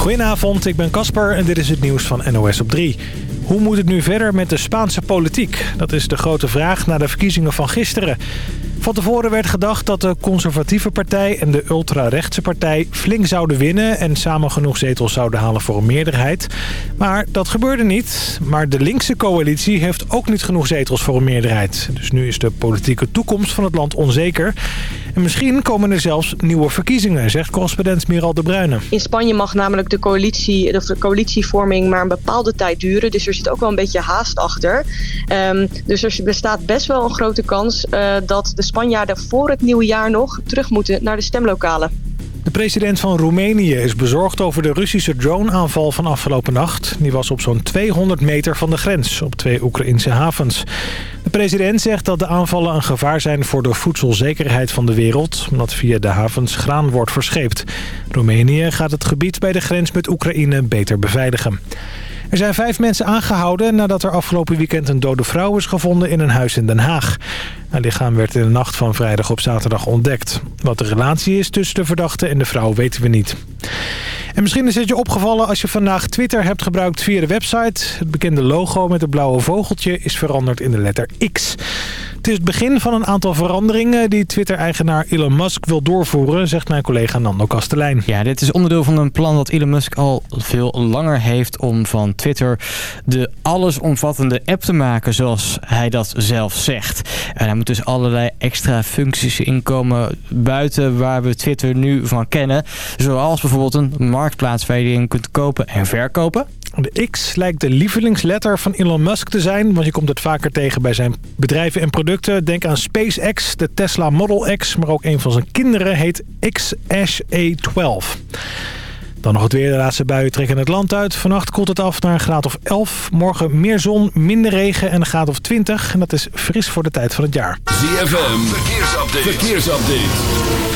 Goedenavond, ik ben Casper en dit is het nieuws van NOS op 3. Hoe moet het nu verder met de Spaanse politiek? Dat is de grote vraag na de verkiezingen van gisteren. Van tevoren werd gedacht dat de conservatieve partij en de ultrarechtse partij flink zouden winnen... en samen genoeg zetels zouden halen voor een meerderheid. Maar dat gebeurde niet. Maar de linkse coalitie heeft ook niet genoeg zetels voor een meerderheid. Dus nu is de politieke toekomst van het land onzeker. En misschien komen er zelfs nieuwe verkiezingen, zegt correspondent Miral de Bruyne. In Spanje mag namelijk de, coalitie, de coalitievorming maar een bepaalde tijd duren. Dus er zit ook wel een beetje haast achter. Um, dus er bestaat best wel een grote kans uh, dat de Spanjaarden voor het nieuwe jaar nog terug moeten naar de stemlokalen. De president van Roemenië is bezorgd over de Russische drone-aanval van afgelopen nacht. Die was op zo'n 200 meter van de grens, op twee Oekraïnse havens. De president zegt dat de aanvallen een gevaar zijn voor de voedselzekerheid van de wereld... omdat via de havens graan wordt verscheept. Roemenië gaat het gebied bij de grens met Oekraïne beter beveiligen. Er zijn vijf mensen aangehouden nadat er afgelopen weekend een dode vrouw is gevonden in een huis in Den Haag. Het lichaam werd in de nacht van vrijdag op zaterdag ontdekt. Wat de relatie is tussen de verdachte en de vrouw weten we niet. En misschien is het je opgevallen als je vandaag Twitter hebt gebruikt via de website. Het bekende logo met het blauwe vogeltje is veranderd in de letter X. Het is het begin van een aantal veranderingen die Twitter-eigenaar Elon Musk wil doorvoeren, zegt mijn collega Nando Kastelein. Ja, dit is onderdeel van een plan dat Elon Musk al veel langer heeft om van Twitter de allesomvattende app te maken zoals hij dat zelf zegt. En hij moet dus allerlei extra functies inkomen buiten waar we Twitter nu van kennen. Zoals bijvoorbeeld een marktplaats waar je in kunt kopen en verkopen. De X lijkt de lievelingsletter van Elon Musk te zijn, want je komt het vaker tegen bij zijn bedrijven en producten. Denk aan SpaceX, de Tesla Model X, maar ook een van zijn kinderen heet X-A12. Dan nog het weer. De laatste buien trekken het land uit. Vannacht koelt het af naar een graad of 11. Morgen meer zon, minder regen en een graad of 20. En dat is fris voor de tijd van het jaar. ZFM, verkeersupdate. verkeersupdate.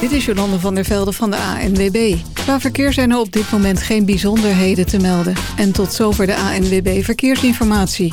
Dit is Jolande van der Velde van de ANWB. Qua verkeer zijn er op dit moment geen bijzonderheden te melden. En tot zover de ANWB Verkeersinformatie.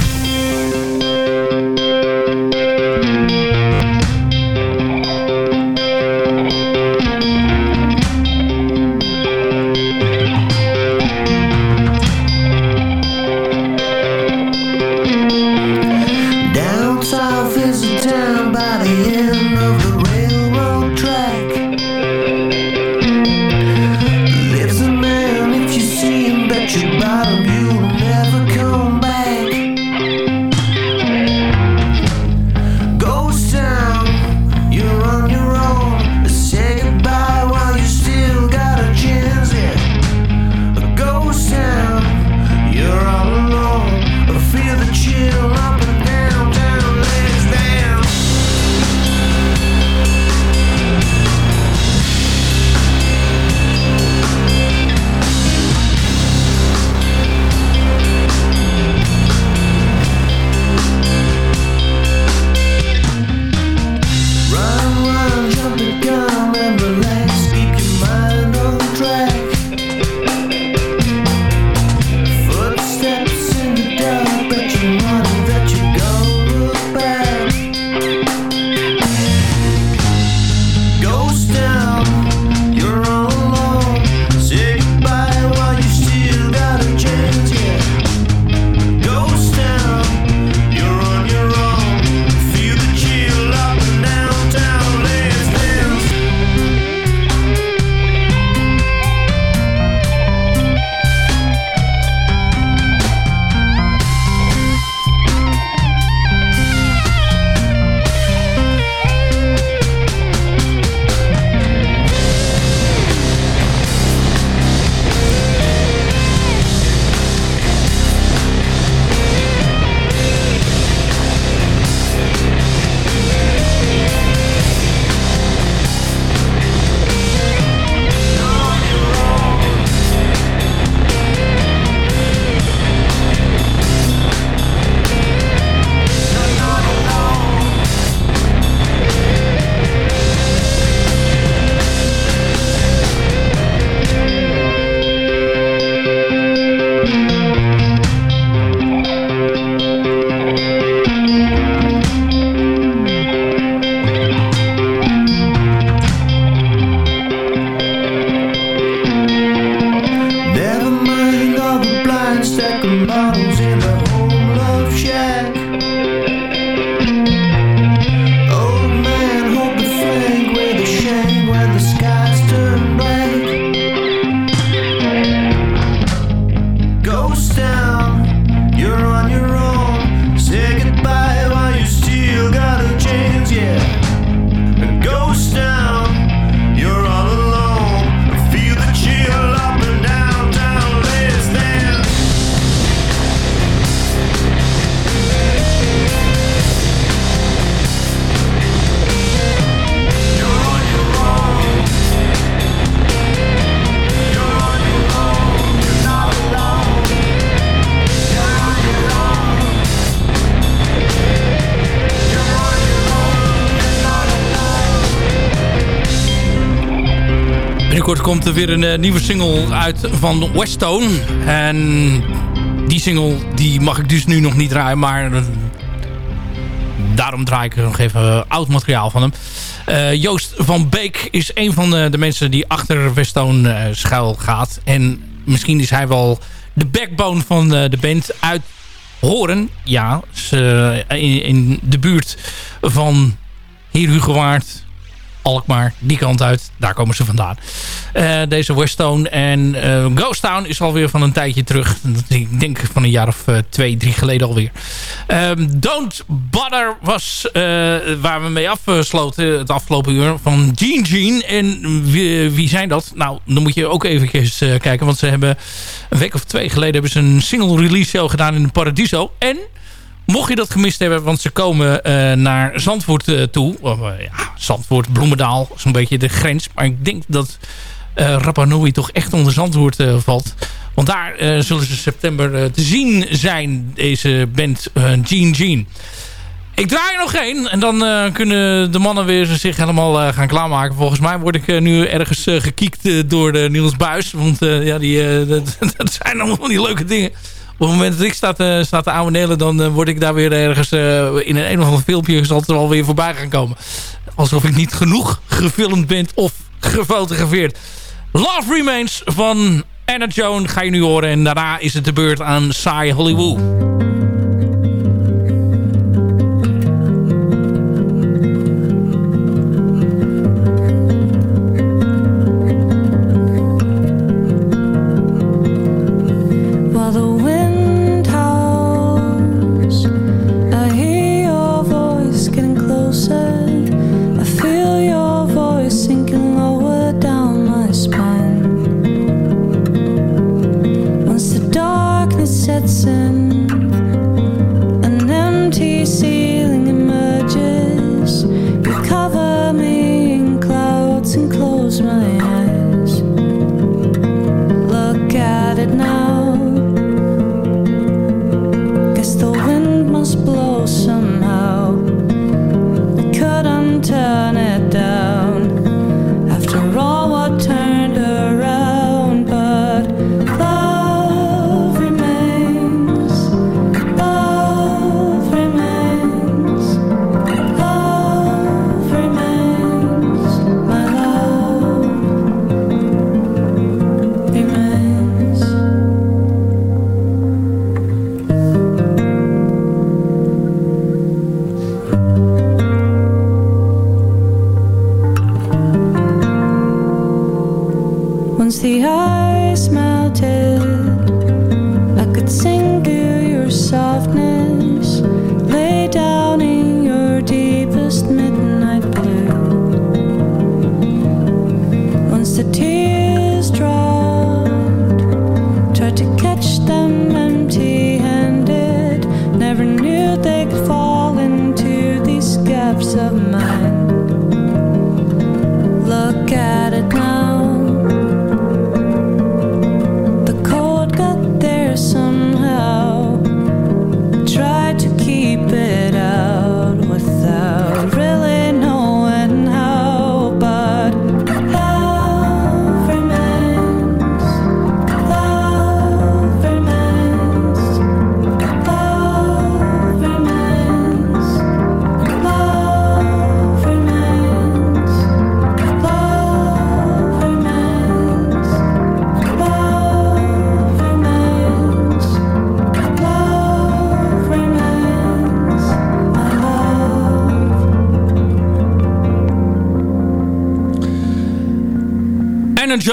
Komt er weer een nieuwe single uit van Westone. En die single die mag ik dus nu nog niet draaien. Maar daarom draai ik nog even oud materiaal van hem. Joost van Beek is een van de, mensen die achter Westone schuil gaat. En misschien is hij wel de backbone van de band uit Horen. Ja, in, in de buurt van Heer Hugewaard, Alkmaar, die kant uit. Daar komen ze vandaan. Uh, deze Westone en uh, Ghost Town is alweer van een tijdje terug. Ik denk van een jaar of uh, twee, drie geleden alweer. Um, Don't Bother was waar we mee afsloten het afgelopen uur van Gene Gene. En wie, wie zijn dat? Nou, dan moet je ook even kijken. Want ze hebben een week of twee geleden hebben ze een single release show gedaan in Paradiso. En Mocht je dat gemist hebben, want ze komen naar Zandvoort toe. Ja, Zandvoort, Bloemendaal, zo'n beetje de grens. Maar ik denk dat uh, Rapa Nui toch echt onder Zandvoort valt. Want daar zullen ze september te zien zijn, deze band Gene Gene. Ik draai er nog één en dan kunnen de mannen weer zich helemaal gaan klaarmaken. Volgens mij word ik nu ergens gekiekt door de Niels Buis. Want ja, die, dat, dat zijn allemaal die leuke dingen op het moment dat ik sta te, sta dan uh, word ik daar weer ergens uh, in een, een of ander filmpje... zal het er alweer voorbij gaan komen. Alsof ik niet genoeg gefilmd ben of gefotografeerd. Love Remains van Anna Joan ga je nu horen. En daarna is het de beurt aan Saai Hollywood.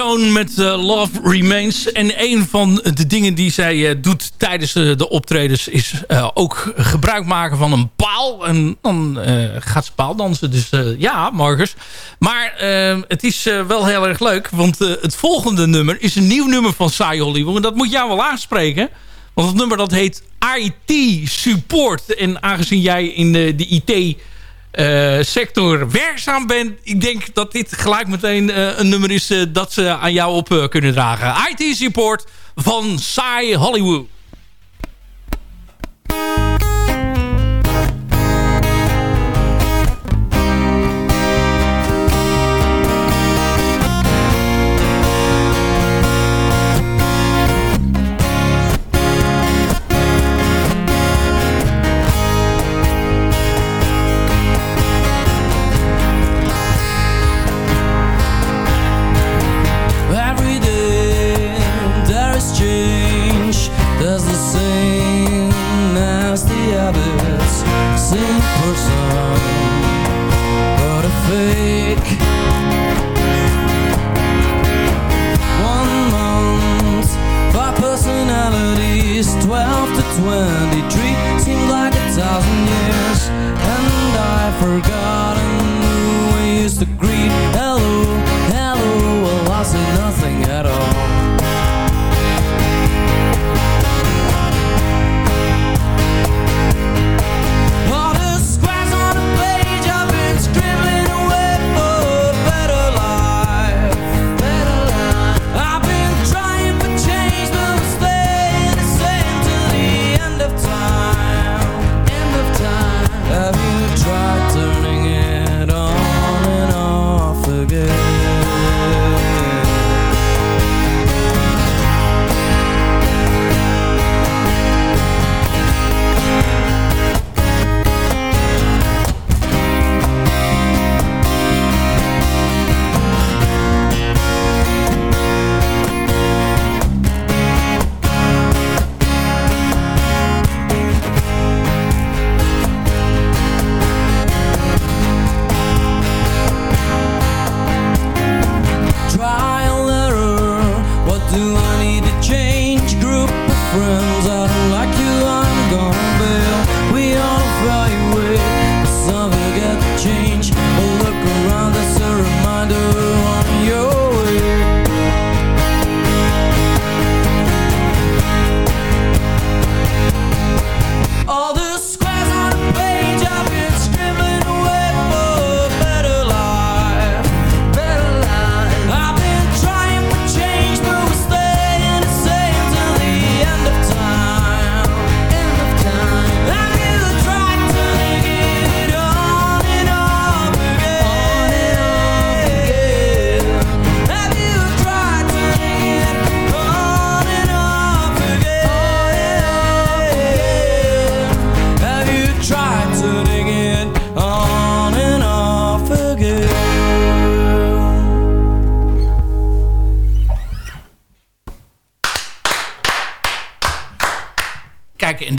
Met uh, Love Remains. En een van de dingen die zij uh, doet tijdens uh, de optredens... is ook gebruik maken van een paal. En dan gaat ze paaldansen. Dus ja, Marcus. Maar het is wel heel erg leuk. Want het volgende nummer is een nieuw nummer van Hollywood. En dat moet jou wel aanspreken. Want het nummer dat heet IT Support. En aangezien jij in de, IT sector werkzaam bent. Ik denk dat dit gelijk meteen uh, een nummer is uh, dat ze aan jou op kunnen dragen. IT Support van Sai Hollywood.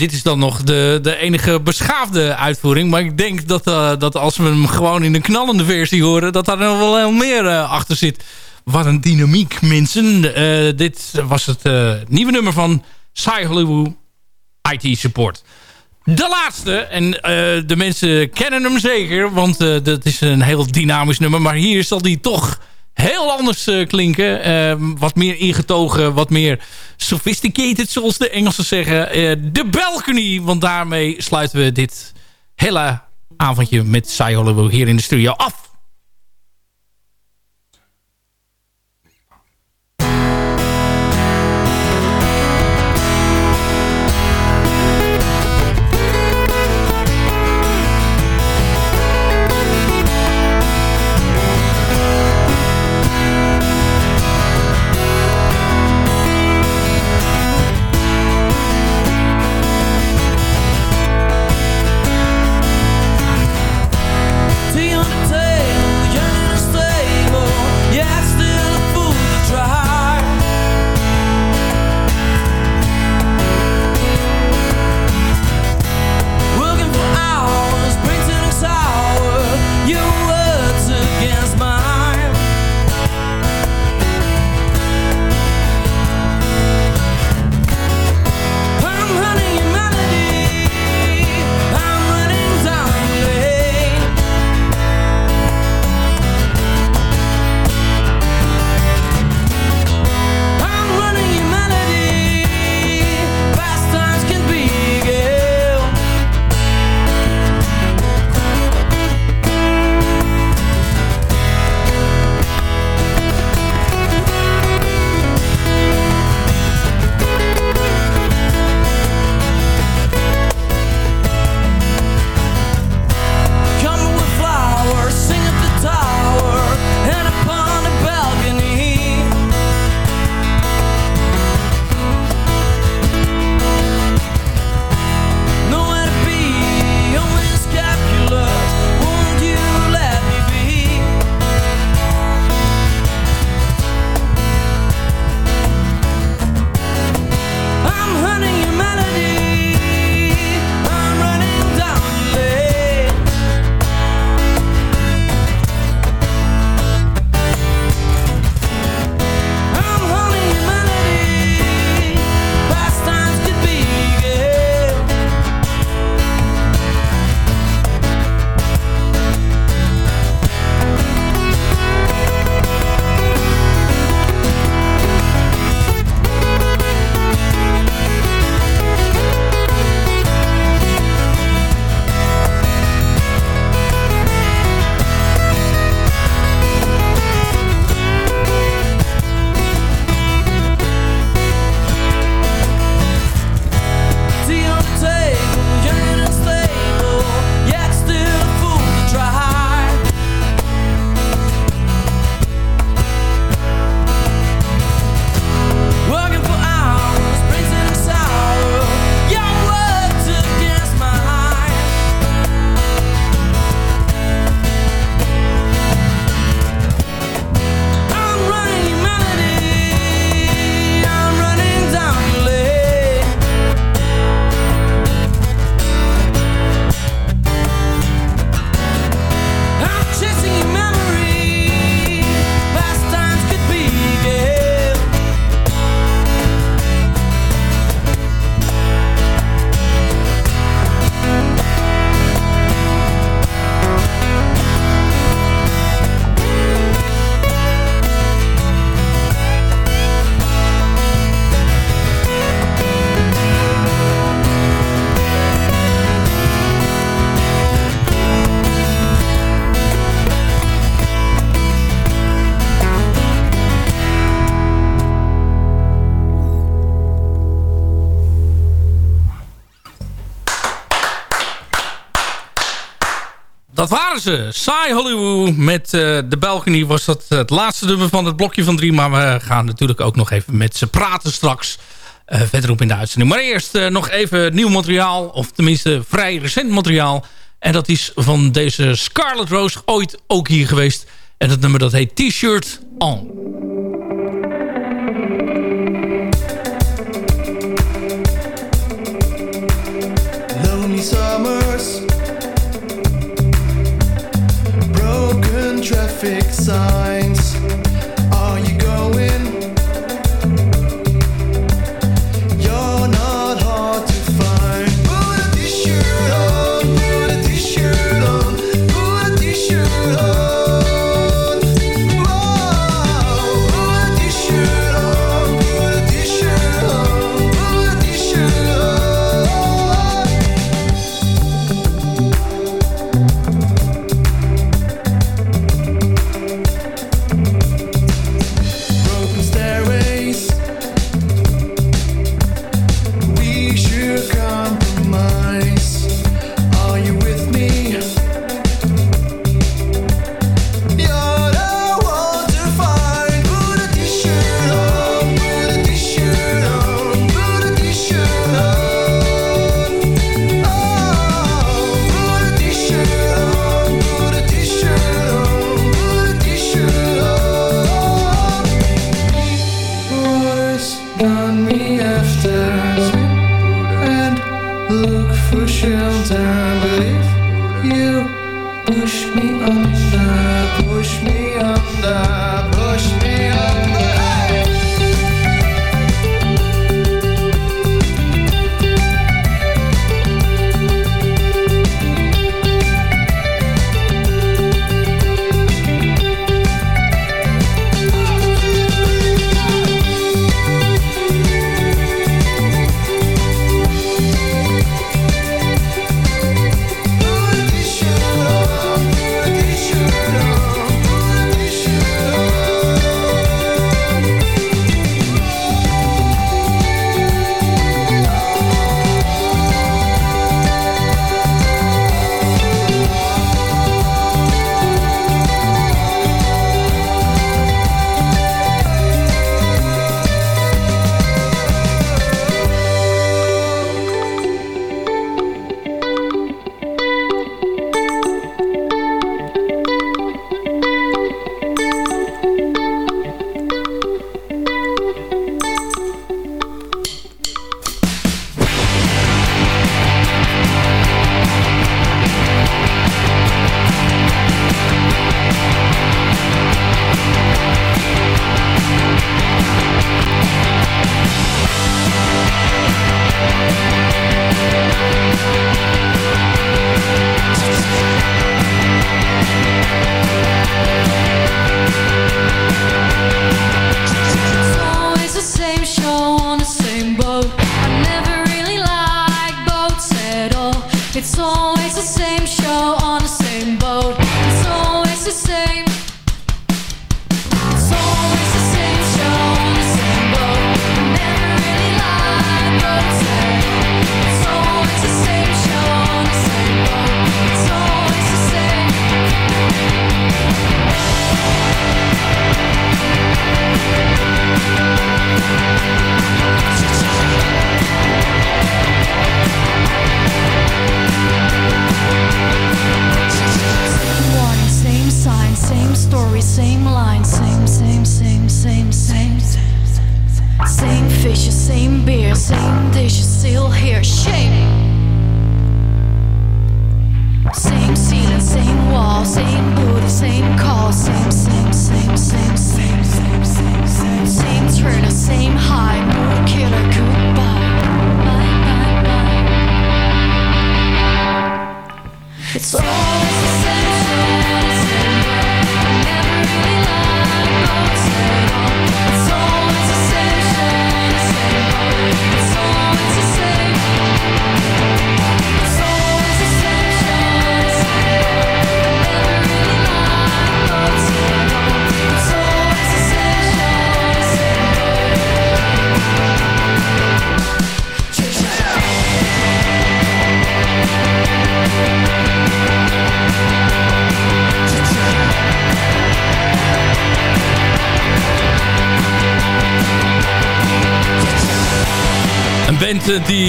Dit is dan nog de, de enige beschaafde uitvoering. Maar ik denk dat, dat als we hem gewoon in een knallende versie horen... dat daar nog wel heel meer achter zit. Wat een dynamiek, mensen. dit was het nieuwe nummer van Sai Hollywood IT Support. De laatste, en de mensen kennen hem zeker... want dat is een heel dynamisch nummer... maar hier zal die toch heel anders uh, klinken. Uh, wat meer ingetogen, wat meer sophisticated, zoals de Engelsen zeggen. Uh, de balcony, want daarmee sluiten we dit hele avondje met Hollywood hier in de studio af. Ze. Sai Hollywood met uh, de balcony was dat het laatste nummer van het blokje van drie. Maar we gaan natuurlijk ook nog even met ze praten straks. Uh, verderop in de uitzending. Maar eerst uh, nog even nieuw materiaal. Of tenminste vrij recent materiaal. En dat is van deze Scarlet Rose. Ooit ook hier geweest. En dat nummer dat heet T-shirt on. Perfect sign.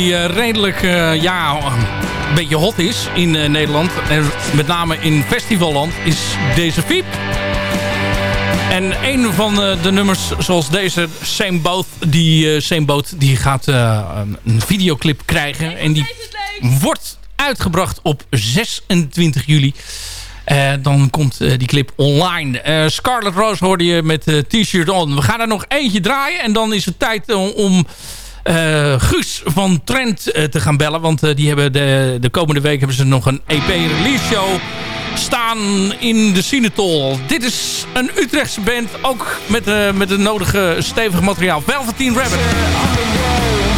die eh, redelijk eh, ja, een beetje hot is in eh, Nederland. En met name in festivalland is deze Fiep. En een van de nummers zoals deze, Same Boat, die, Same Boat, die gaat een videoclip krijgen. En die wordt uitgebracht op 26 juli. Dan komt die clip online. Uh, Scarlet Rose hoorde je met t-shirt on. We gaan er nog eentje draaien en dan is het tijd om eh, Guus van Trent eh, te gaan bellen. Want eh, die hebben de, de komende week hebben ze nog een EP-release show staan in de Cinetol. Dit is een Utrechtse band. Ook met, met het nodige stevige materiaal. Velveteen Rabbit.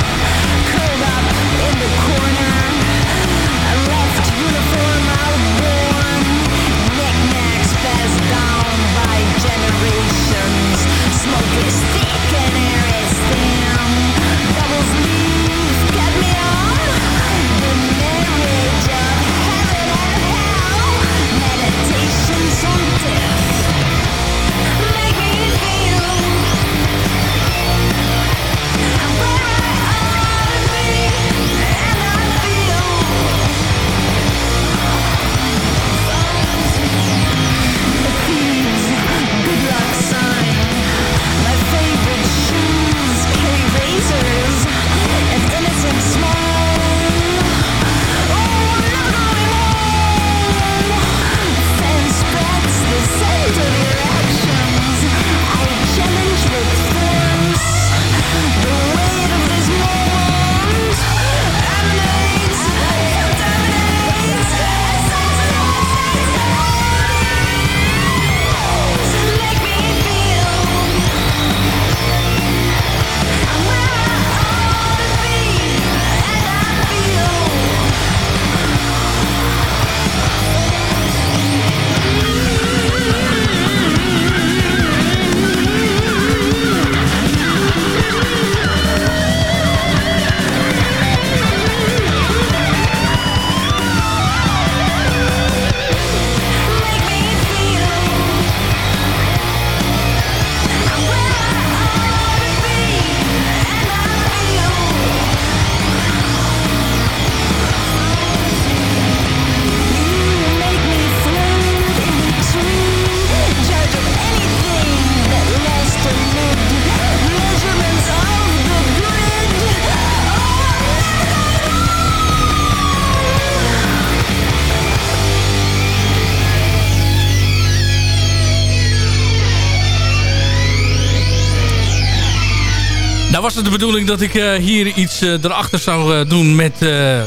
Was de bedoeling dat ik eh, hier iets eh, erachter zou eh, doen met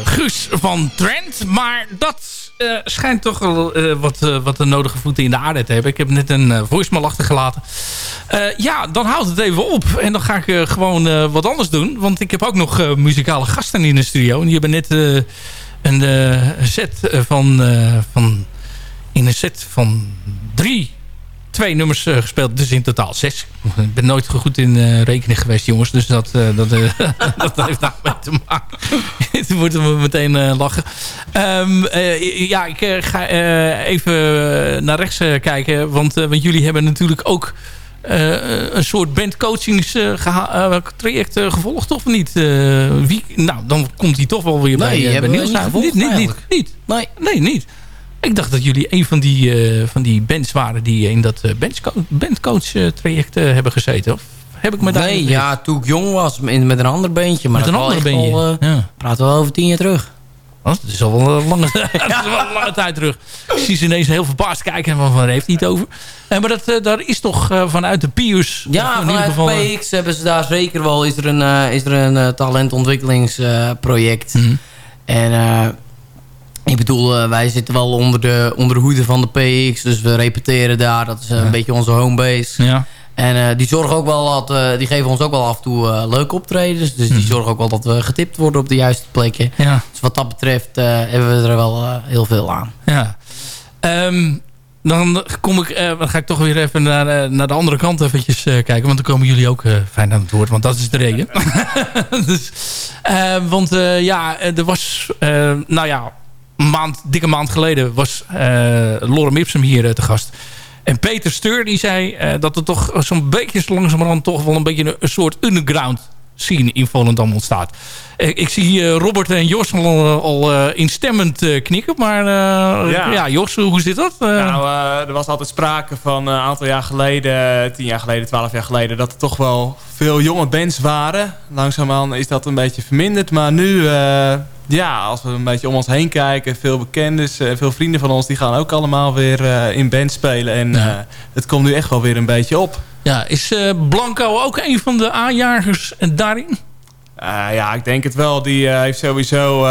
Guus van Trent. Maar dat schijnt toch wel wat, wat de nodige voeten in de aarde te hebben. Ik heb net een voicemail achtergelaten. Ja, dan houdt het even op. En dan ga ik gewoon wat anders doen. Want ik heb ook nog muzikale gasten in de studio. En die hebben net een set van, van... In een set van drie twee nummers eh, gespeeld. Dus in totaal zes. Ik ben nooit goed in eh, rekenen geweest, jongens. Dus dat, eh, dat, dat heeft daarmee te maken. Toen moeten we meteen lachen. Ehm, eh, ja, ik ga even naar rechts kijken. Want, want jullie hebben natuurlijk ook... een soort bandcoachingstraject uh, gevolgd, of niet? Wie, nou, dan komt hij toch wel weer bij, Nee, bij Niels niet Niet, niet, niet. Nee. Nee, niet. Ik dacht dat jullie een van die, eh, van die bands waren die in dat uh, bandcoach uh, traject hebben gezeten. Of heb ik me daar Nee, ja, toen ik jong was met een ander beentje. Maar met een ander bandje. Al, ja. praten we over tien jaar terug. Oh, dat is al wel een lange, dat is wel een lange tijd terug. Ik zie ze ineens heel verbaasd kijken. En waar heeft hij het over? En, maar dat, daar is toch vanuit de PIUS... Ja, in vanuit geval, eh, PX hebben ze daar zeker wel... is er een, is er een talentontwikkelingsproject. Mm -hmm. En ik bedoel, wij zitten wel onder de, onder de hoede van de PX. Dus we repeteren daar. Dat is een ja. beetje onze homebase. Ja. En uh, die zorgen ook wel dat, uh, die geven ons ook wel af en toe uh, leuke optredens. Dus die mm. zorgen ook wel dat we getipt worden op de juiste plekken. Ja. Dus wat dat betreft hebben we er wel heel veel aan. Ja. Um, dan kom ik, dan ga ik toch weer even naar, naar de andere kant eventjes kijken. Want dan komen jullie ook fijn aan het woord. Want dat is de reden. dus, want ja, er was, nou ja, een maand, dikke maand geleden was Lorem Ipsum hier te gast. En Peter Steur die zei uh, dat er toch zo'n beetje langzamerhand toch wel een beetje een, een soort underground scene in Volendam ontstaat. Uh, ik zie uh, Robert en Jos al, al instemmend knikken, maar ja. ja. Jos, hoe zit dat? Nou, er was altijd sprake van een aantal jaar geleden, tien jaar geleden, twaalf jaar geleden, dat er toch wel veel jonge bands waren. Langzaamaan is dat een beetje verminderd, maar nu ja, als we een beetje om ons heen kijken, veel bekenden, en veel vrienden van ons, die gaan ook allemaal weer eh, in band spelen. En Ja. eh, het komt nu echt wel weer een beetje op. Ja, is eh, Blanco ook een van de aanjagers daarin? Eh, ja, ik denk het wel. Die eh, heeft sowieso, eh,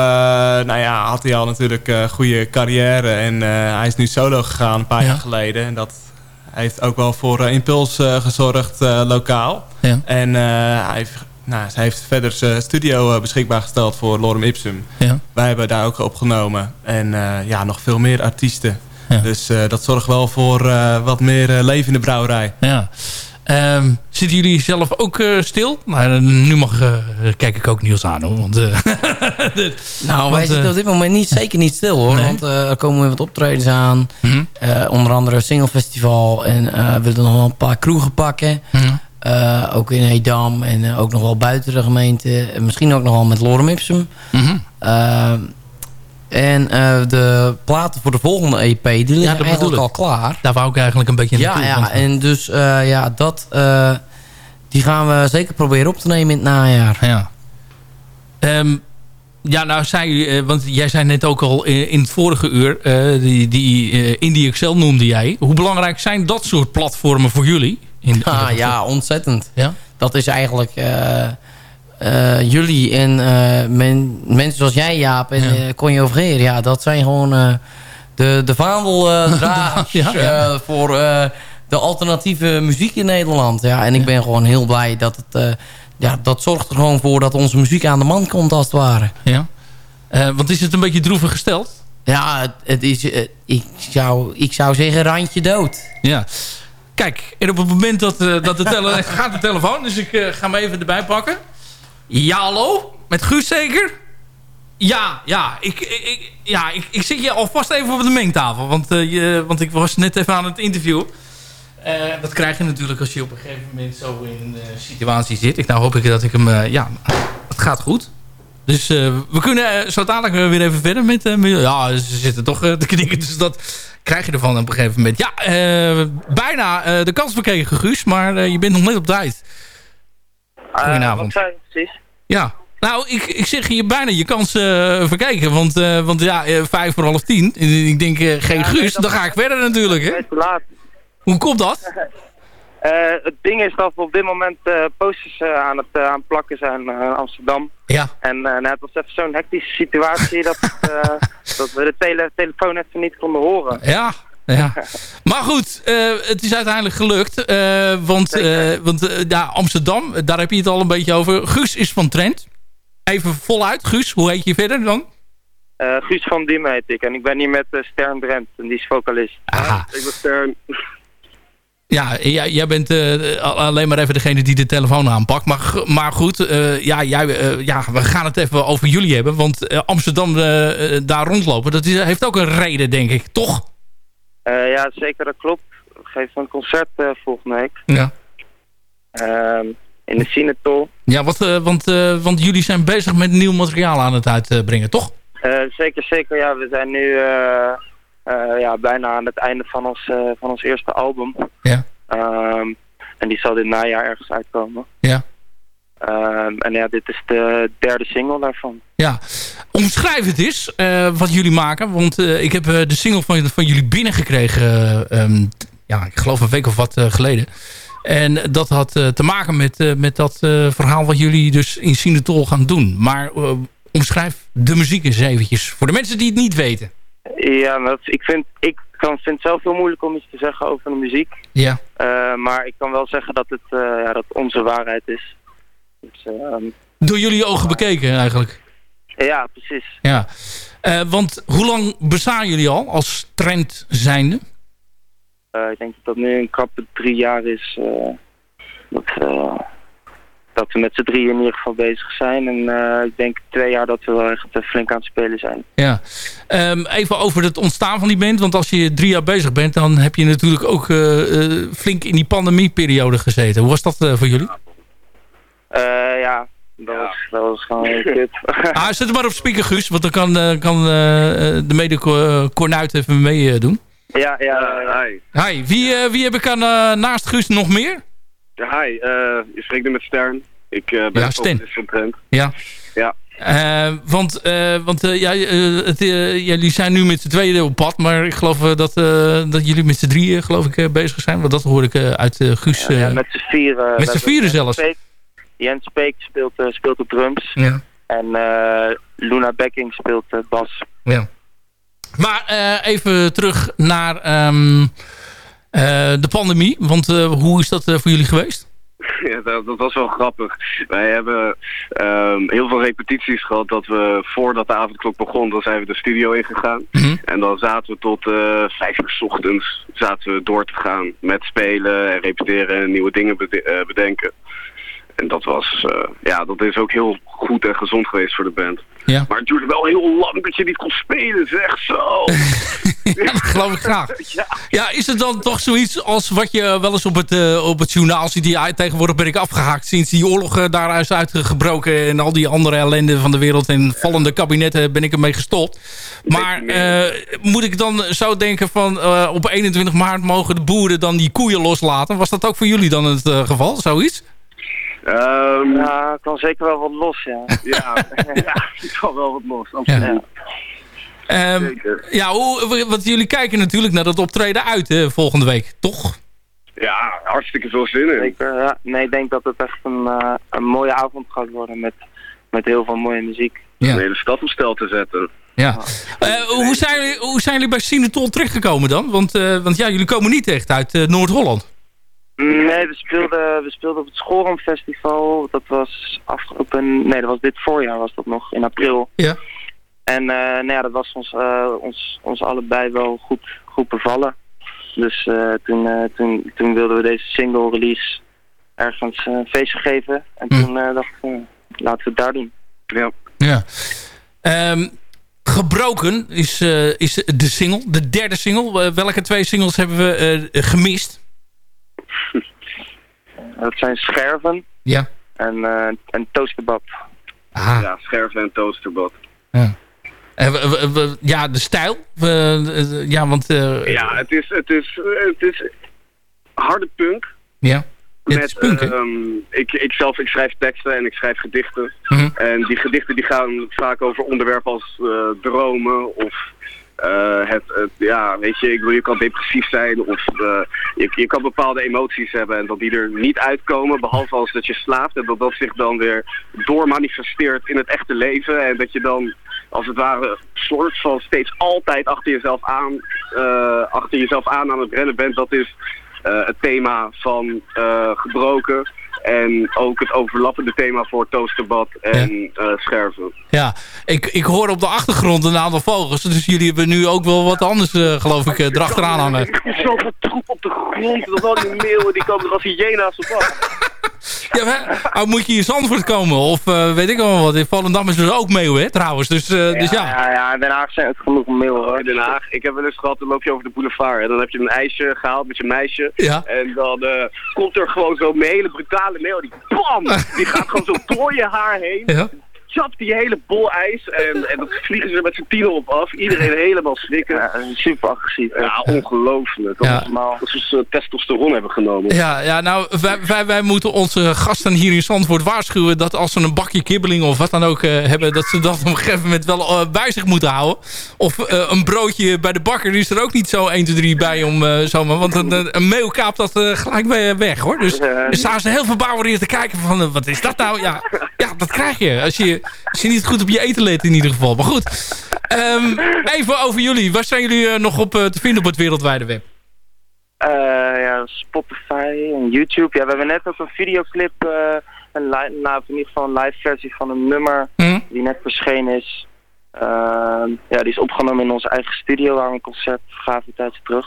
nou ja, had hij al natuurlijk een goede carrière. En eh, hij is nu solo gegaan een paar Ja. jaar geleden. En dat heeft ook wel voor eh, impuls eh, gezorgd eh, lokaal. Ja. En eh, hij, heeft, nou, hij heeft verder zijn studio eh, beschikbaar gesteld voor Lorem Ipsum. Ja. Wij hebben daar ook opgenomen. En eh, ja, nog veel meer artiesten. Ja. Dus eh, dat zorgt wel voor eh, wat meer leven in de brouwerij. Ja. Ehm, zitten jullie zelf ook eh, stil? Nou, nu mag, kijk ik ook Niels aan hoor. Want, eh, Nou, wij Want, zitten eh, op dit moment niet, zeker niet stil hoor. Nee. Want eh, er komen weer wat optredens aan. Mhm. Eh, onder andere een singlefestival. En eh, we willen nog wel een paar kroegen pakken. Mhm. Eh, ook in Edam en eh, ook nog wel buiten de gemeente. En misschien ook nog wel met Lorem Ipsum. Mhm. Eh, en de platen voor de volgende EP, die liggen bedoel eigenlijk ik. al klaar. Daar wou ik eigenlijk een beetje Ja, naartoe. ja, want- en dus ja, dat, die gaan we zeker proberen op te nemen in het najaar. Ja. Ehm, ja, nou zei eh, want jij zei net ook al in, in het vorige uur, die, die Indie Excel noemde jij. Hoe belangrijk zijn dat soort platformen voor jullie? In, Ah, ja, ontzettend. Ja? Dat is eigenlijk eh, eh, jullie en eh, men, mensen zoals jij, Jaap, en Ja. ja. Dat zijn gewoon de, de vaandeldragers Ja, ja. voor de alternatieve muziek in Nederland. Ja, en ik ben gewoon heel blij dat het... ja, dat zorgt er gewoon voor dat onze muziek aan de man komt, als het ware. ja. Want is het een beetje droevig gesteld? Ja, het, het is... ik, zou, ik zou zeggen randje dood. Ja. Kijk, en op het moment dat, eh, dat de tele gaat de telefoon, dus ik eh, ga hem even erbij pakken. Ja, hallo? Met Guus zeker? Ja, ja, ik, ik, ja ik, ik zit je alvast even op de mengtafel, want, eh, je, want ik was net even aan het interview. Dat krijg je natuurlijk als je op een gegeven moment zo in een situatie zit. Ik, nou hoop ik dat ik hem, ja, het gaat goed. Dus eh, we kunnen eh, zo dadelijk weer even verder met... eh, met- ja, ze zitten toch te knikken, dus dat krijg je ervan op een gegeven moment. Ja, bijna de kans verkregen, Guus, maar je bent nog net op tijd. Goedenavond. Wat zei je precies? Ja, nou, ik, ik zeg je bijna je kans eh, verkeken, want, want ja, vijf voor half tien. Ik denk, geen Ja, Guus, dan ga ik verder natuurlijk, hè? Hoe komt dat? Eh, het ding is dat we op dit moment eh, posters eh, aan het aan plakken zijn eh, in Amsterdam. Ja. En nou, het was even zo'n hectische situatie dat, eh, dat we de tele telefoon even niet konden horen. Ja, ja. Maar goed, eh, het is uiteindelijk gelukt. eh, want eh, want ja, Amsterdam, daar heb je het al een beetje over. Guus is van Trent. Even voluit, Guus, hoe heet je verder dan? Eh, Guus van Diemen heet ik en ik ben hier met Stern Drent en die is vocalist. Aha. Ik ben Stern. Ja, jij, jij bent eh, al- alleen maar even degene die de telefoon aanpakt. Maar, maar goed, eh, ja, jij, eh, ja, we gaan het even over jullie hebben. Want Amsterdam daar rondlopen, dat is, heeft ook een reden, denk ik. Toch? Ja, zeker, dat klopt. We geven een concert volgende week. Ja. Ehm, in de Cinetol. Ja, wat, want, want jullie zijn bezig met nieuw materiaal aan het uitbrengen, toch? Zeker, zeker. Ja, we zijn nu ja, bijna aan het einde van ons, eh, van ons eerste album. Ja. Ehm, en die zal dit najaar ergens uitkomen. Ja. Ehm, en ja, dit is de derde single daarvan. Ja, omschrijf het eens eh, wat jullie maken. Want eh, ik heb eh, de single van, van jullie binnengekregen, eh, ehm, ja, ik geloof een week of wat eh, geleden. En dat had eh, te maken met, eh, met dat eh, verhaal wat jullie dus in Sinatol gaan doen. Maar eh, omschrijf de muziek eens eventjes, voor de mensen die het niet weten. Ja, dat, ik, vind, ik kan, vind het zelf heel moeilijk om iets te zeggen over de muziek. Ja. Eh, maar ik kan wel zeggen dat het eh, ja, dat onze waarheid is. Dus, ehm, Door jullie ogen bekeken eigenlijk. ja, precies. Ja. Eh, want hoe lang bestaan jullie al als trend zijnde? Ik denk dat dat nu een krappe drie jaar is. dat, dat we met z'n drieën in ieder geval bezig zijn. En eh, ik denk twee jaar dat we wel echt eh, flink aan het spelen zijn. Ja. Ehm, even over het ontstaan van die band. Want als je drie jaar bezig bent, dan heb je natuurlijk ook eh, eh, flink in die pandemieperiode gezeten. Hoe was dat eh, voor jullie? Eh, ja, dat, Was, dat was gewoon heel kut. Ah, zet hem maar op speaker, Guus. Want dan kan, eh, kan eh, de mede Cornuit even meedoen. ja, ja. hi. Hi, wie, eh, wie heb ik aan, eh, naast Guus nog meer? Ja, hi. eh je spreekt nu met Stern. Ik eh, ben Ja, de Stern. Ja. Ja. Eh, want eh, want eh, ja, het, jullie zijn nu met z'n tweeën op pad. Maar ik geloof dat, eh, dat jullie met z'n drieën geloof ik, bezig zijn. Want dat hoor ik uit Guus. eh, Ja, met z'n vieren. met z'n vieren zelfs. Peek- Jens Peek speelt, speelt op drums. Ja. En eh, Luna Becking speelt bas. Ja. Maar eh, even terug naar ehm, eh, de pandemie. Want eh, hoe is dat eh, voor jullie geweest? Ja, dat, dat was wel grappig. Wij hebben ehm, heel veel repetities gehad dat we voordat de avondklok begon, dan zijn we de studio ingegaan. En dan zaten we tot eh, vijf uur 's ochtends zaten we door te gaan met spelen en repeteren en nieuwe dingen bede- eh, bedenken. En dat was, eh, ja, dat is ook heel goed en gezond geweest voor de band. Ja. Maar het duurde wel heel lang dat je niet kon spelen, zeg zo. ja, dat geloof ik graag. Ja, is het dan toch zoiets als wat je wel eens op het, eh, op het journaal ziet? Ja, tegenwoordig ben ik afgehaakt sinds die oorlog eh, daar is uitgebroken... en al die andere ellende van de wereld en vallende kabinetten ben ik ermee gestopt. Maar eh, moet ik dan zo denken van eh, op 21 maart mogen de boeren dan die koeien loslaten? Was dat ook voor jullie dan het eh, geval, zoiets? Ja, kan zeker wel wat los, ja. ja, ja, ik kan wel wat los, absoluut. Ehm, ja, hoe, want jullie kijken natuurlijk naar dat optreden uit eh, volgende week, toch? Ja, hartstikke veel zin in. Zeker, ja. Nee, ik denk dat het echt een, eh, een mooie avond gaat worden met, met heel veel mooie muziek. Ja. Een hele stad op stel te zetten. Ja. Eh, hoe, zijn jullie, hoe zijn jullie bij Sinatol terechtgekomen dan? Want, eh, want ja, jullie komen niet echt uit Noord-Holland. Nee, we speelden, we speelden op het Schoolroom Festival. Dat was afgelopen... Nee, dat was dit voorjaar was dat nog, in april. Ja. En eh, nou ja, dat was ons, eh, ons, ons allebei wel goed, goed bevallen. Dus eh, toen, eh, toen, toen wilden we deze single release ergens eh, een feestje geven. En toen eh dachten we, laten we het daar doen. Ja. Ja. Ehm, Gebroken is, eh, is de single, de derde single. Welke twee singles hebben we eh, gemist? Dat zijn Scherven Ja. en, eh en Toasterbab. Ja, scherven en toasterbad. Eh, we- we- we- ja, de stijl. We- eh, ja, want... eh, Ja, het is, het is, het is harde punk. ja. Ja, het Met, is punk, ehm, ik, ik zelf ik schrijf teksten en ik schrijf gedichten. Mhm. En die gedichten die gaan vaak over onderwerpen als eh, dromen of eh, het, ja, weet je, ik wil, je kan depressief zijn of eh, je, je kan bepaalde emoties hebben en dat die er niet uitkomen, behalve als dat je slaapt en dat dat zich dan weer doormanifesteert in het echte leven en dat je dan als het ware soort van steeds altijd achter jezelf aan, eh, achter jezelf aan aan het rennen bent. Dat is het thema van gebroken. En ook het overlappende thema voor toasterbad en eh, scherven. Ja, ik, ik hoor op de achtergrond een aantal vogels. Dus jullie hebben nu ook wel wat anders, eh, geloof ik, eh, erachteraan hangen. Er is zoveel troep op de grond. Dat al die meeuwen die komen er als hyena's op af. Ja, maar, oh, moet je in Zandvoort komen? Of eh, weet ik wel wat. In Volendam is er ook meeuwen, hè, trouwens. Dus, eh, dus ja. Ja, ja, in Den Haag zijn het genoeg meeuwen hoor. In Den Haag, ik heb wel eens gehad, dan loop je over de boulevard. En dan heb je een ijsje gehaald met je meisje. Ja. En dan eh, komt er gewoon zo'n hele brutale meeuw. Die bam! Die gaat gewoon zo door je haar heen. Ja. Chapt die hele bol ijs. En, en dan vliegen ze er met z'n tienen op af. Iedereen helemaal schrikken. Ja, super agressief. Ja, ongelooflijk. Dat Ja. Dat ze uh, testosteron hebben genomen. Ja, ja nou, wij, wij, wij moeten onze gasten hier in Zandvoort waarschuwen... dat als ze een bakje kibbeling of wat dan ook eh, hebben... dat ze dat op een gegeven moment wel eh, bij zich moeten houden. Of eh, een broodje bij de bakker is er ook niet zo 1, 2, 3 bij om eh, zomaar... want een, een- kaapt dat eh, gelijk weg, hoor. Dus staan ze heel verbouwereerd te kijken van... eh, wat is dat nou? Ja, ja, dat krijg je als je, als je niet goed op je eten let in ieder geval. Maar goed, Ehm, even over jullie. Waar zijn jullie eh, nog op eh, te vinden op het wereldwijde web? Eh, ja, Spotify en YouTube. Ja, we hebben net ook een videoclip, eh, een li- nou, in ieder geval een live versie van een nummer Mhm. die net verschenen is. Ehm, ja, die is opgenomen in onze eigen studio waar we een concert gaven een tijdje terug.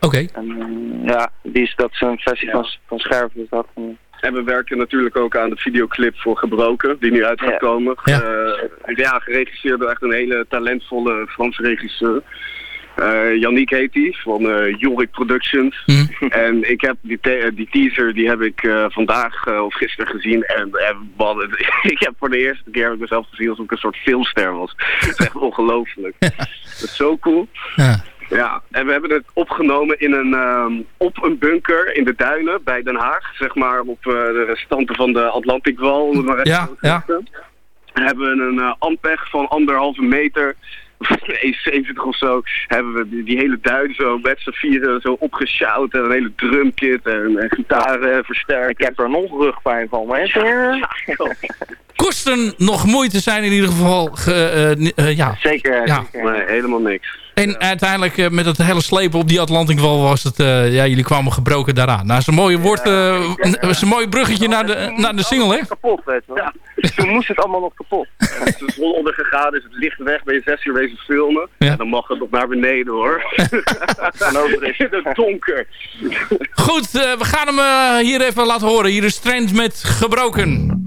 Oké. En ja, die is, dat is een versie van, van Scherven. Dus dat, en- we werken natuurlijk ook aan de videoclip voor Gebroken, die nu uit gaat Ja. komen. Ja. Eh, ja, geregisseerd door echt een hele talentvolle Franse regisseur. Eh Yannick heet die, van eh Jorik Productions. En ik heb die, te- die teaser, die heb ik eh, vandaag of gisteren gezien. En, en man, het- ik heb voor de eerste keer heb ik mezelf gezien alsof ik een soort filmster was. Het is echt ongelooflijk. Dat is zo cool. Ja. Ja, en we hebben het opgenomen in een, ehm, op een bunker in de duinen bij Den Haag. Zeg maar op eh, de restanten van de Atlantikwal. Ja, ja. hebben we een eh, Ampeg van anderhalve meter. 1,70 of zo, hebben we die, hele duin zo met z'n vieren zo opgesjouwd. En een hele drumkit en een gitaarversterker. Ik heb er nog rugpijn van, mensen. Kosten nog moeite zijn in ieder geval. Ge, eh, eh, ja. Zeker, Ja. Nee, helemaal niks. En uiteindelijk eh, met het hele slepen op die Atlantikwal was het... ja, jullie kwamen gebroken daaraan. Nou, is een mooie woord, een- mooi bruggetje naar de, naar de single, hè? Kapot, weet je wel. Toen moest het allemaal nog kapot. Het is zon ondergegaan, is het licht weg, ben je zes uur bezig filmen. Ja. dan mag het nog naar beneden hoor. en over is het donker. Goed, eh, we gaan hem eh, hier even laten horen. Hier is Trend met Gebroken.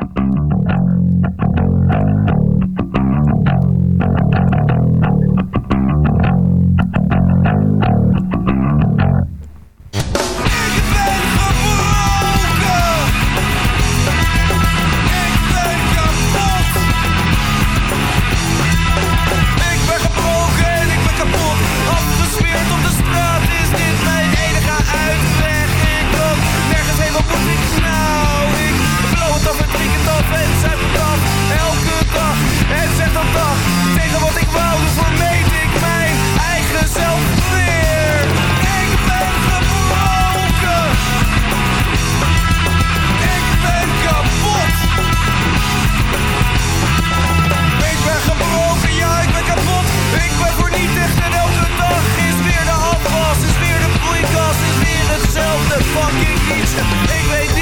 Ik weet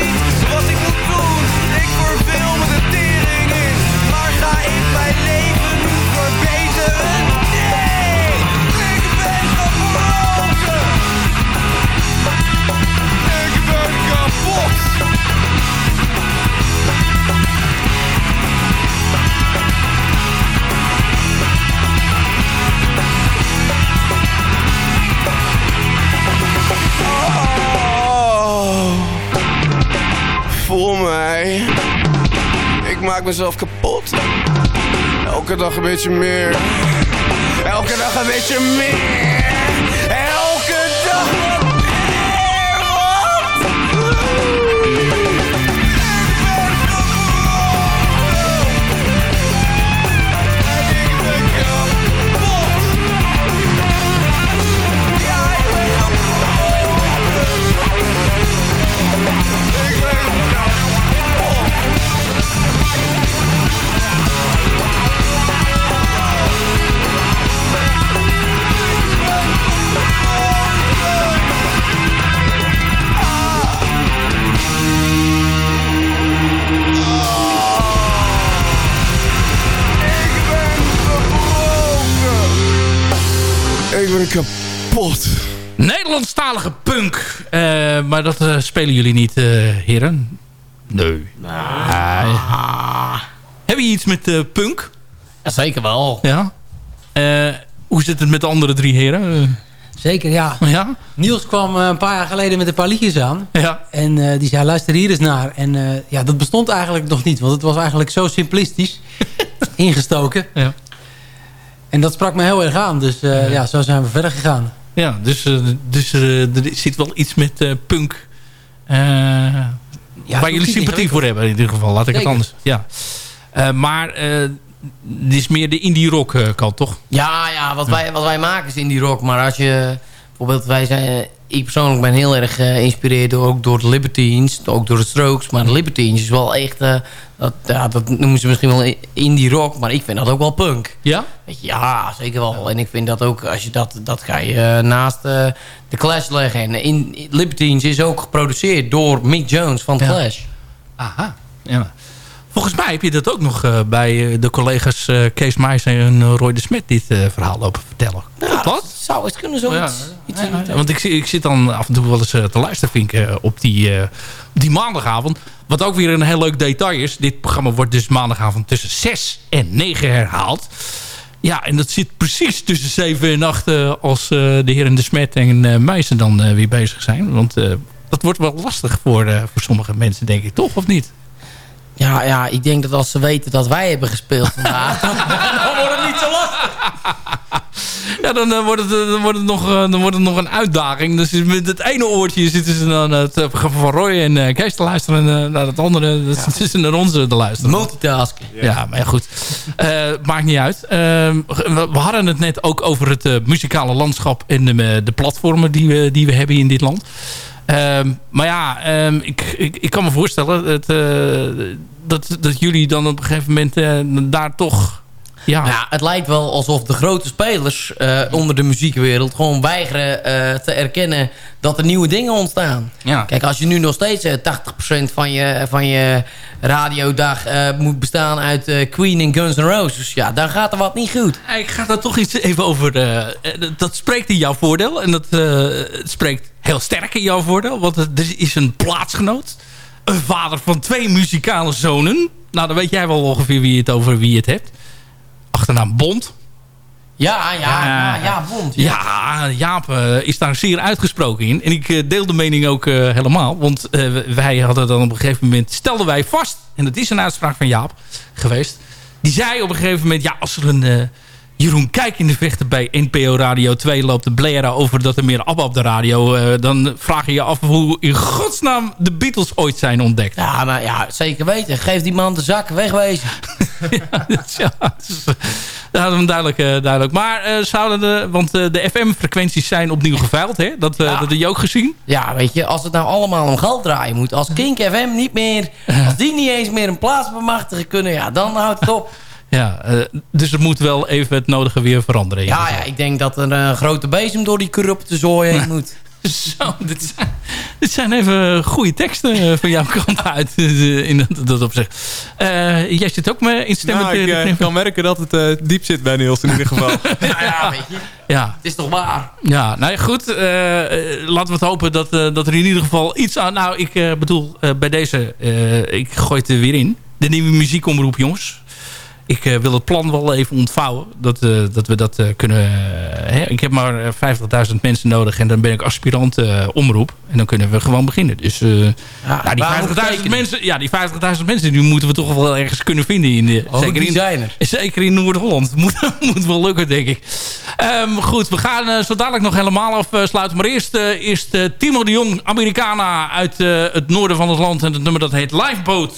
maak mezelf kapot. Elke dag een beetje meer. Elke dag een beetje meer. Ik ben kapot. Nederlandstalige punk. Eh, maar dat eh, spelen jullie niet, eh, heren? Nee. Ah. Heb je iets met eh, punk? Ja, zeker wel. Ja. Eh, hoe zit het met de andere drie heren? Zeker, ja. Ja? Niels kwam eh, een paar jaar geleden met een paar liedjes aan. Ja. En eh, die zei, luister hier eens naar. En eh, ja, dat bestond eigenlijk nog niet. Want het was eigenlijk zo simplistisch ingestoken. Ja. En dat sprak me heel erg aan. Dus eh, ja, zo zijn we verder gegaan. Ja, dus, eh, dus eh, er zit wel iets met punk. eh, waar jullie sympathie voor hebben in ieder geval. Laat ik het anders. Ja. Maar dit is meer de indie rock kant, toch? Ja, ja wat, Wij, wat wij maken is indie rock. Maar als je... Bijvoorbeeld, wij zijn... Ik persoonlijk ben heel erg eh, geïnspireerd door, ook door de Libertines. Ook door de Strokes. Maar de Libertines is wel echt... eh, dat, ja, dat noemen ze misschien wel indie rock. Maar ik vind dat ook wel punk. Ja? Ja, zeker wel. En ik vind dat ook... Als je dat, dat ga je eh, naast eh, de Clash leggen. En in, Libertines is ook geproduceerd door Mick Jones van The Ja. Clash. Aha. Ja. Volgens mij heb je dat ook nog eh, bij eh, de collega's eh, Kees Meijs en Roy de Smet dit verhaal lopen vertellen. Klopt dat? Zou het kunnen zoiets? Ja, Ja, ja, want ik, ik zit dan af en toe wel eens te luistervinken eh, op die, die maandagavond. Wat ook weer een heel leuk detail is. Dit programma wordt dus maandagavond tussen 6 en 9 herhaald. Ja, en dat zit precies tussen 7 en 8 eh, als de heren De Smet en Meijsen dan weer bezig zijn. Want dat wordt wel lastig voor, voor sommige mensen, denk ik. Toch, of niet? Ja, ja, ik denk dat als ze weten dat wij hebben gespeeld vandaag... dan wordt het niet zo lastig. Ja, dan, eh, wordt het, eh, dan, wordt het nog, eh, dan wordt het nog een uitdaging. Dus met het ene oortje zitten ze dan het uh, van Roy en uh, Kees te luisteren. En uh, naar het andere zitten ze naar ons te luisteren. Multitasking. Ja, ja maar ja, goed. maakt niet uit. Ehm, we, we, hadden het net ook over het muzikale landschap en de, de platformen die we, die we hebben in dit land. Um, maar ja, um, ik, ik, ik, kan me voorstellen dat, uh, dat, dat jullie dan op een gegeven moment uh, daar toch... Ja. ja, het lijkt wel alsof de grote spelers uh, onder de muziekwereld gewoon weigeren te erkennen dat er nieuwe dingen ontstaan. Ja. Kijk, als je nu nog steeds 80% van je, van je radiodag moet bestaan uit Queen en Guns N' Roses, ja, dan gaat er wat niet goed. Ik ga daar toch iets even over... dat spreekt in jouw voordeel en dat spreekt heel sterk in jouw voordeel. Want er is een plaatsgenoot. Een vader van twee muzikale zonen. Nou, dan weet jij wel ongeveer wie het over wie het hebt. Achternaam Bond. Ja, ja, ja, ja, Bond. Ja, ja Jaap uh, is daar zeer uitgesproken in. En ik uh, deel de mening ook uh, helemaal. Want wij hadden dan op een gegeven moment... stelden wij vast, en dat is een uitspraak van Jaap geweest... die zei op een gegeven moment... ja, als er een Jeroen Kijk in de vechten bij NPO Radio 2 loopt te blaren over dat er meer ABBA op de radio. Uh, dan vraag je je af hoe in godsnaam de Beatles ooit zijn ontdekt. Ja, maar ja, zeker weten. Geef die man de zak, wegwezen. ja, dus ja, dus, dat is duidelijk, uh, duidelijk. Maar uh, zouden de, want de FM-frequenties zijn opnieuw geveild, hè? Dat, ja. dat heb je ook gezien. Ja, weet je, als het nou allemaal om geld draaien moet. Als Kink FM niet meer, als die niet eens meer een plaats bemachtigen kunnen, ja, dan houdt het op. Ja, uh, dus er moet wel even het nodige weer veranderen. Ja, ja, ik denk dat er een grote bezem door die corrupte zooi heen moet. Zo, dit zijn, dit zijn even goede teksten van jouw kant uit. In dat, dat opzicht. Uh, jij zit ook me instemmend. Nou, ik uh, kan merken dat het uh, diep zit bij Niels in ieder geval. ja, ja, weet je. Ja. Het is toch waar? Ja, nou ja, goed. laten we het hopen dat, dat er in ieder geval iets aan... Nou, ik bedoel, bij deze... ik gooi het er weer in. De nieuwe muziekomroep, jongens ik uh, wil het plan wel even ontvouwen. Dat, uh, dat we dat uh, kunnen... Hè? Ik heb maar 50.000 mensen nodig. En dan ben ik aspirant omroep. En dan kunnen we gewoon beginnen. Dus ja, nou, die 50.000 mensen, ja, die 50.000 mensen die moeten we toch wel ergens kunnen vinden. In de, oh, zeker, in, zeker in Noord-Holland. Moet, moet wel lukken, denk ik. Um, goed, we gaan zo dadelijk nog helemaal afsluiten. Maar eerst, eerst Timo de Jong, Americana uit het noorden van het land. En het nummer dat heet Lifeboat.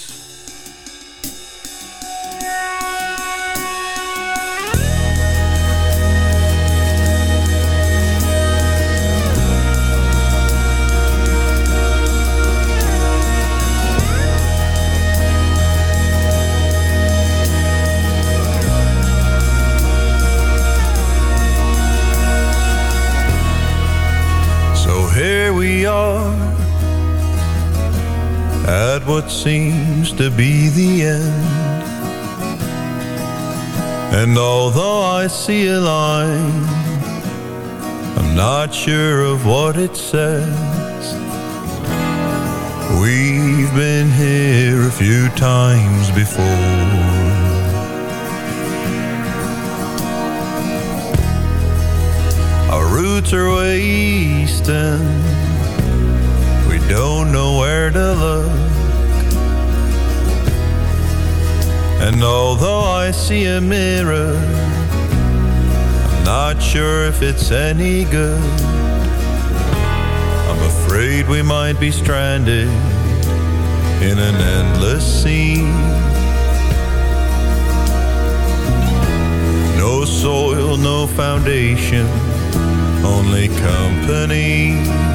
At what seems to be the end. And although I see a line, I'm not sure of what it says. We've been here a few times before. Our roots are wasting don't know where to look. And although I see a mirror, I'm not sure if it's any good. I'm afraid we might be stranded in an endless sea. No soil, no foundation, only company.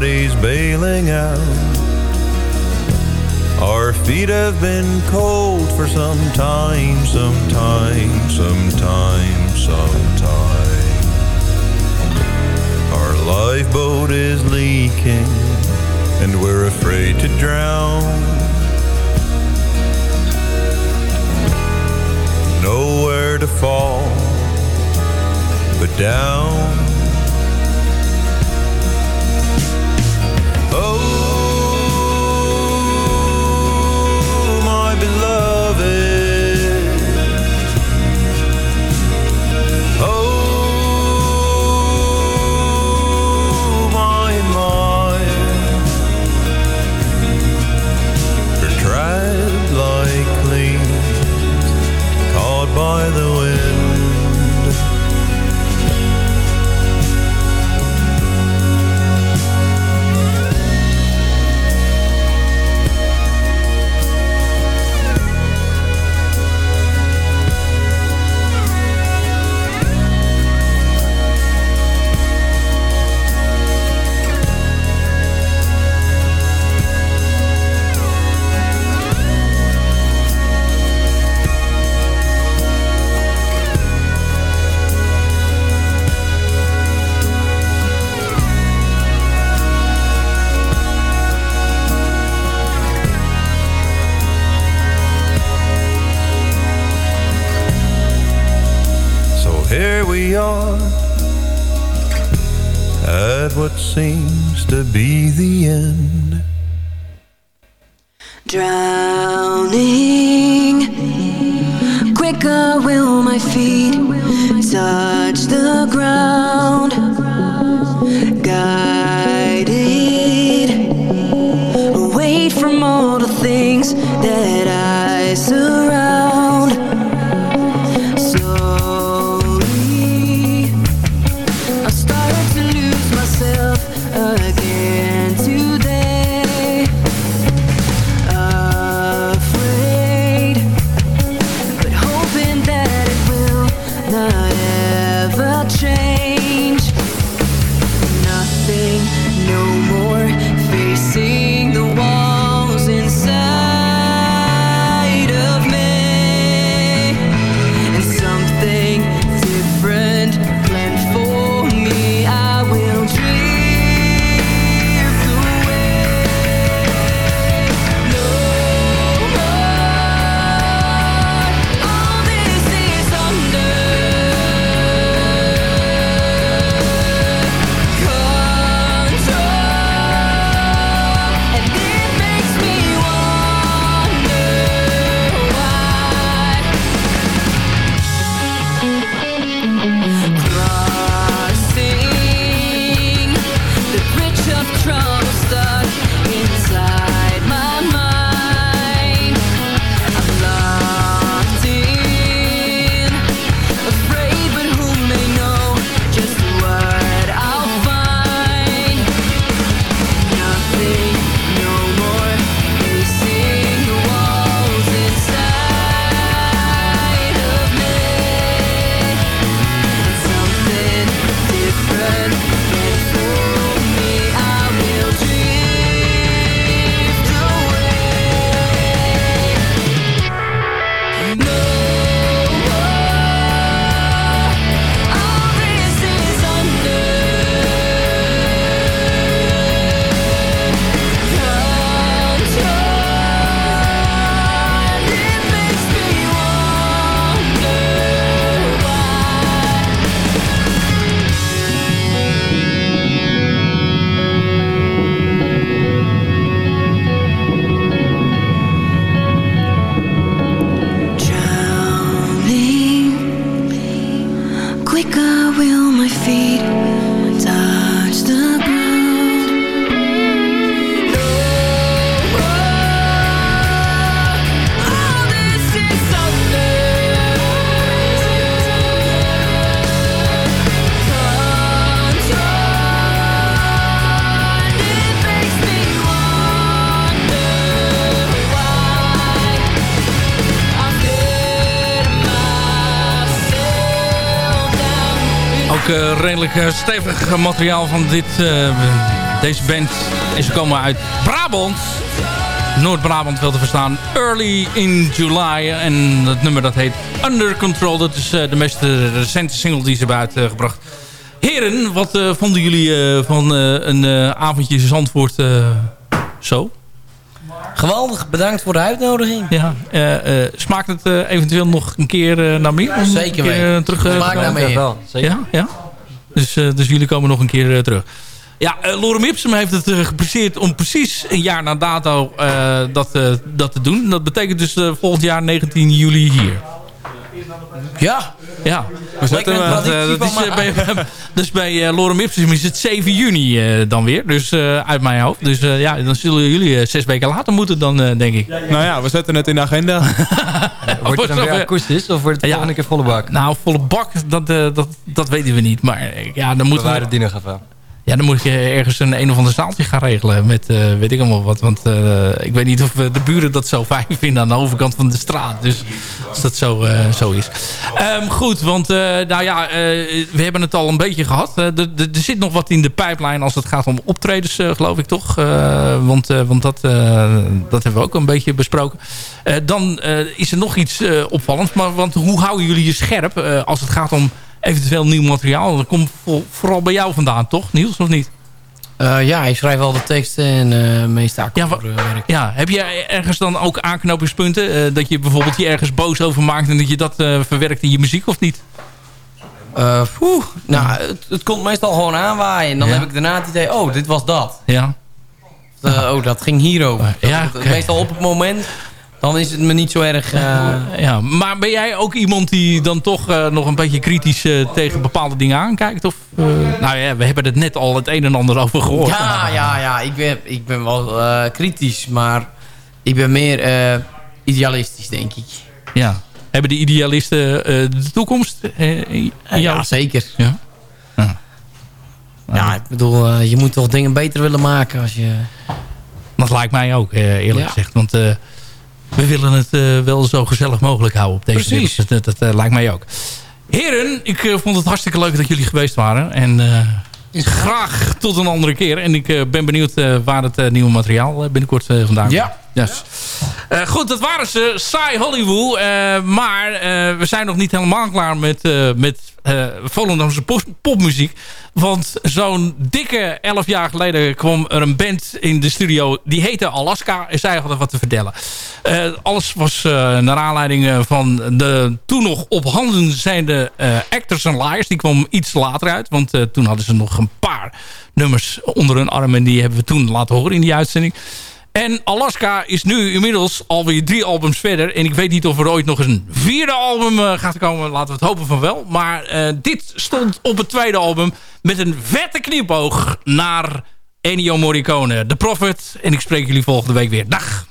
bodies bailing out. Our feet have been cold for some time, some time, some time, some time. Our lifeboat is leaking and we're afraid to drown. Nowhere to fall but down. We are at what seems to be the end. Drowning, quicker will my feet touch the ground. Guided redelijk eh, stevig materiaal van dit, eh, deze band. En ze komen uit Brabant. Noord-Brabant wel te verstaan. Early in July. En het nummer dat heet Under Control. Dat is eh, de meest recente single die ze hebben uitgebracht. Heren, wat vonden jullie van een avondje Zandvoort zo? Geweldig, bedankt voor de uitnodiging. Ja, smaakt het eventueel nog een keer naar meer? Zeker weten. Smaakt naar meer. Ja, ja. Dus, eh, dus jullie komen nog een keer eh, terug. Ja, eh, Lorem Ipsum heeft het uh, om precies een jaar na dato dat, dat te doen. Dat betekent dus volgend jaar 19 juli hier. Ja. Ja. We Dat, een eh, dat bij, dus bij eh, Lorem Ipsum is het 7 juni eh, dan weer. Dus eh, uit mijn hoofd. Dus eh, ja, dan zullen jullie zes weken later moeten dan, eh, denk ik. Nou ja, we zetten het in de agenda. Wordt het dan weer akoestisch of wordt het Ja. volgende keer volle bak? Nou, volle bak, dat, eh, dat, dat weten we niet. Maar ja, dan moeten we... waren die nog even. Ja, dan moet je ergens een een of ander zaaltje gaan regelen. Met eh, weet ik allemaal wat. Want eh, ik weet niet of eh, de buren dat zo fijn vinden aan de overkant van de straat. Dus als dat zo, zo is. Ehm, goed, want nou ja, we hebben het al een beetje gehad. Eh, er- zit nog wat in de pijplijn als het gaat om optredens, geloof ik toch? Want want dat, dat hebben we ook een beetje besproken. Dan is er nog iets opvallends. Maar, want hoe houden jullie je scherp als het gaat om eventueel nieuw materiaal? Dat komt vooral bij jou vandaan, toch? Niels, of niet? Eh, ja, ik schrijf al de teksten en uh, meestal Ja, wa- ja, heb je ergens dan ook aanknopingspunten? eh, dat je bijvoorbeeld je ergens boos over maakt... en dat je dat eh, verwerkt in je muziek, of niet? Eh, poeh, nou, het, het komt meestal gewoon aanwaaien. En dan Ja. heb ik daarna het idee, oh, dit was dat. Ja. Eh, oh, dat ging hierover. Ja. Meestal op het moment, dan is het me niet zo erg... eh, Ja, maar ben jij ook iemand die dan toch eh, nog een beetje kritisch eh, tegen bepaalde dingen aankijkt? Of, nou ja, we hebben het net al het een en ander over gehoord. Ja, ja, ja. Ik ben, ik ben wel kritisch, maar ik ben meer idealistisch, denk ik. Ja. Hebben de idealisten de toekomst? Ja, zeker. Ja. Ja, ik bedoel, je moet toch dingen beter willen maken als je... Dat lijkt mij ook, eerlijk Ja. gezegd. Want we willen het eh, wel zo gezellig mogelijk houden op deze Precies. Dat, dat, dat, eh, lijkt mij ook. Heren, ik eh, vond het hartstikke leuk dat jullie geweest waren. En graag tot een andere keer. En ik ben benieuwd waar het nieuwe materiaal binnenkort vandaan komt. Ja. Yes. Eh, goed, dat waren ze. Saai Hollywood. Eh, maar eh, we zijn nog niet helemaal klaar met, met Volendamse pop- popmuziek. Want zo'n dikke elf jaar geleden kwam er een band in de studio. Die heette Alaska. En zij hadden wat te vertellen. Alles was naar aanleiding van de toen nog op handen zijnde Actors and Liars. Die kwam iets later uit. Want toen hadden ze nog een paar nummers onder hun arm. En die hebben we toen laten horen in die uitzending. En Alaska is nu inmiddels alweer drie albums verder. En ik weet niet of er ooit nog een vierde album eh, gaat komen. Laten we het hopen van wel. Maar eh, dit stond op het tweede album met een vette knipoog naar Ennio Morricone. The Prophet. En ik spreek jullie volgende week weer. Dag!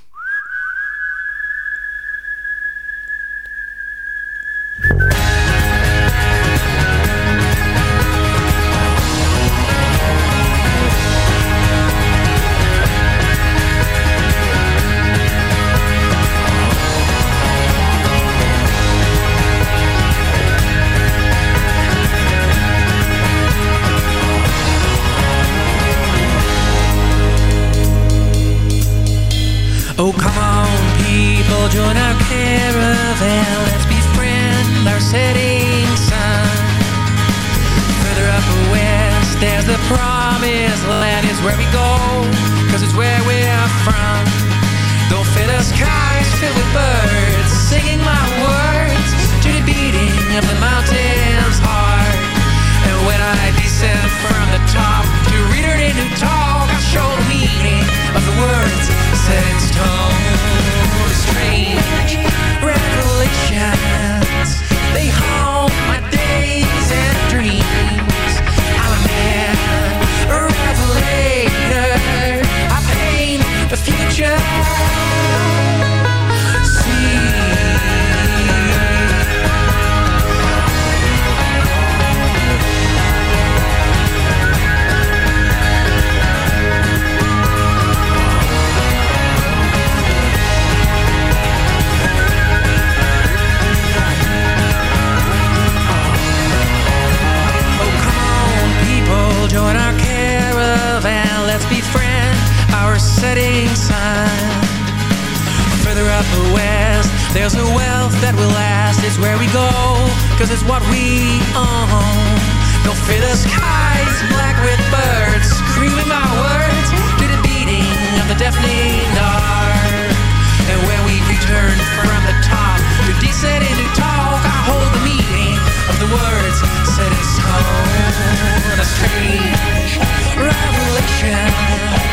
Oh, come on, people, join our caravan. Let's befriend our setting sun. Further up west, there's the promised land. Is where we go, cause it's where we're from. Don't fill the skies filled with cause it's what we own. No feather skies, black with birds, screaming my words to the beating of the deafening dark. And when we return from the top to descend into talk, I hold the meaning of the words set in stone. A strange revelation.